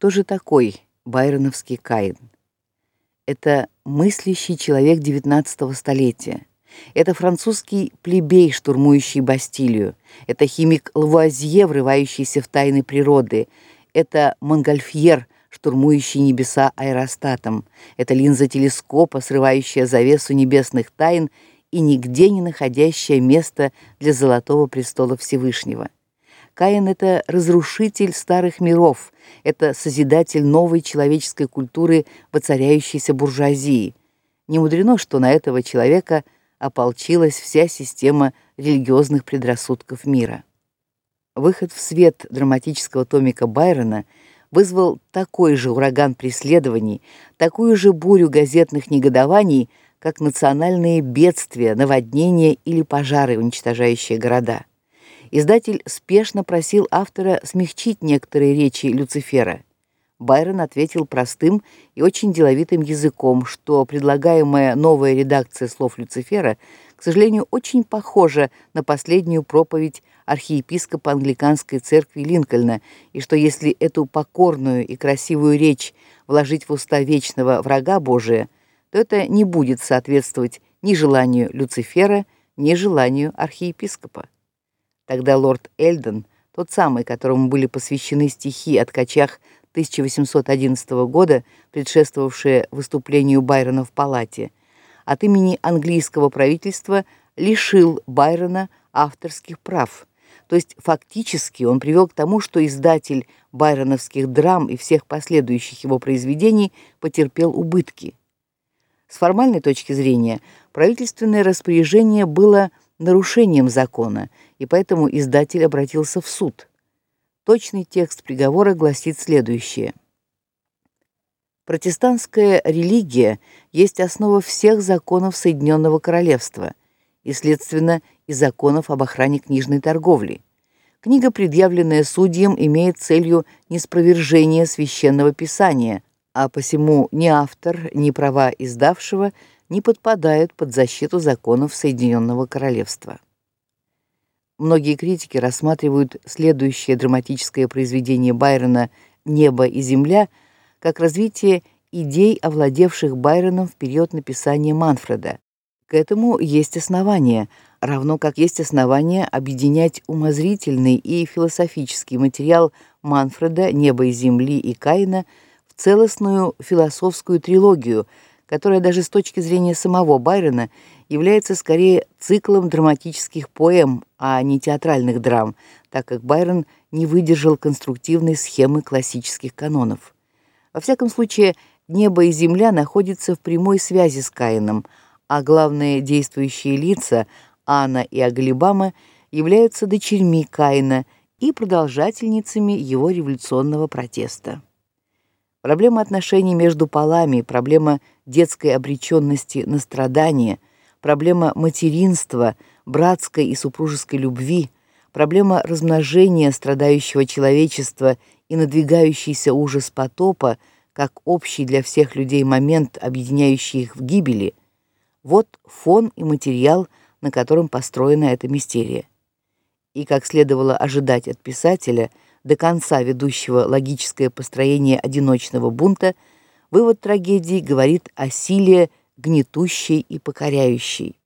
Кто же такой байроновский Каин? Это мыслящий человек XIX столетия. Это французский плебей, штурмующий Бастилию. Это химик Лавуазье, врывающийся в тайны природы. Это Монгольфьер, штурмующий небеса аэростатом. Это линза телескопа, срывающая завесу небесных тайн и нигде не находящая место для золотого престола Всевышнего. Каин это разрушитель старых миров, это созидатель новой человеческой культуры воцаряющейся буржуазии. Не мудрено, что на этого человека ополчилась вся система религиозных предрассудков мира. Выход в свет драматического томика Байрона вызвал такой же ураган преследований, такую же бурю газетных негодований, как национальные бедствия, наводнения или пожары, уничтожающие города. Издатель спешно просил автора смягчить некоторые речи Люцифера. Байрон ответил простым и очень деловитым языком, что предлагаемая новая редакция слов Люцифера, к сожалению, очень похожа на последнюю проповедь архиепископа англиканской церкви Линкольна, и что если эту покорную и красивую речь вложить в уста вечного врага Божия, то это не будет соответствовать ни желанию Люцифера, ни желанию архиепископа. Тогда лорд Эльден, тот самый, которому были посвящены стихи о ткачах 1811 года, предшествовавшие выступлению Байрона в палате, от имени английского правительства лишил Байрона авторских прав. То есть фактически он привел к тому, что издатель байроновских драм и всех последующих его произведений потерпел убытки. С формальной точки зрения, правительственное распоряжение было нарушением закона, и поэтому издатель обратился в суд. Точный текст приговора гласит следующее: Протестантская религия есть основа всех законов Соединенного Королевства и, следственно, и законов об охране книжной торговли. Книга, предъявленная судьям, имеет целью неспровержение священного писания, а посему ни автор, ни права издавшего не подпадают под защиту законов Соединенного Королевства. Многие критики рассматривают следующее драматическое произведение Байрона Небо и земля как развитие идей, овладевших Байроном в период написания Манфреда. К этому есть основания, равно как есть основания объединять умозрительный и философический материал Манфреда Небо и земли и Каина целостную философскую трилогию, которая даже с точки зрения самого Байрона является скорее циклом драматических поэм, а не театральных драм, так как Байрон не выдержал конструктивной схемы классических канонов. Во всяком случае, небо и земля находятся в прямой связи с Каином, а главные действующие лица Анна и Аглибама являются дочерьми Каина и продолжательницами его революционного протеста. Проблема отношений между полами, проблема детской обречённости на страдания, проблема материнства, братской и супружеской любви, проблема размножения страдающего человечества и надвигающийся ужас потопа, как общий для всех людей момент, объединяющий их в гибели. Вот фон и материал, на котором построена эта мистерия. И как следовало ожидать от писателя, до конца ведущего логическое построение одиночного бунта, вывод трагедии говорит о силе гнетущей и покоряющей.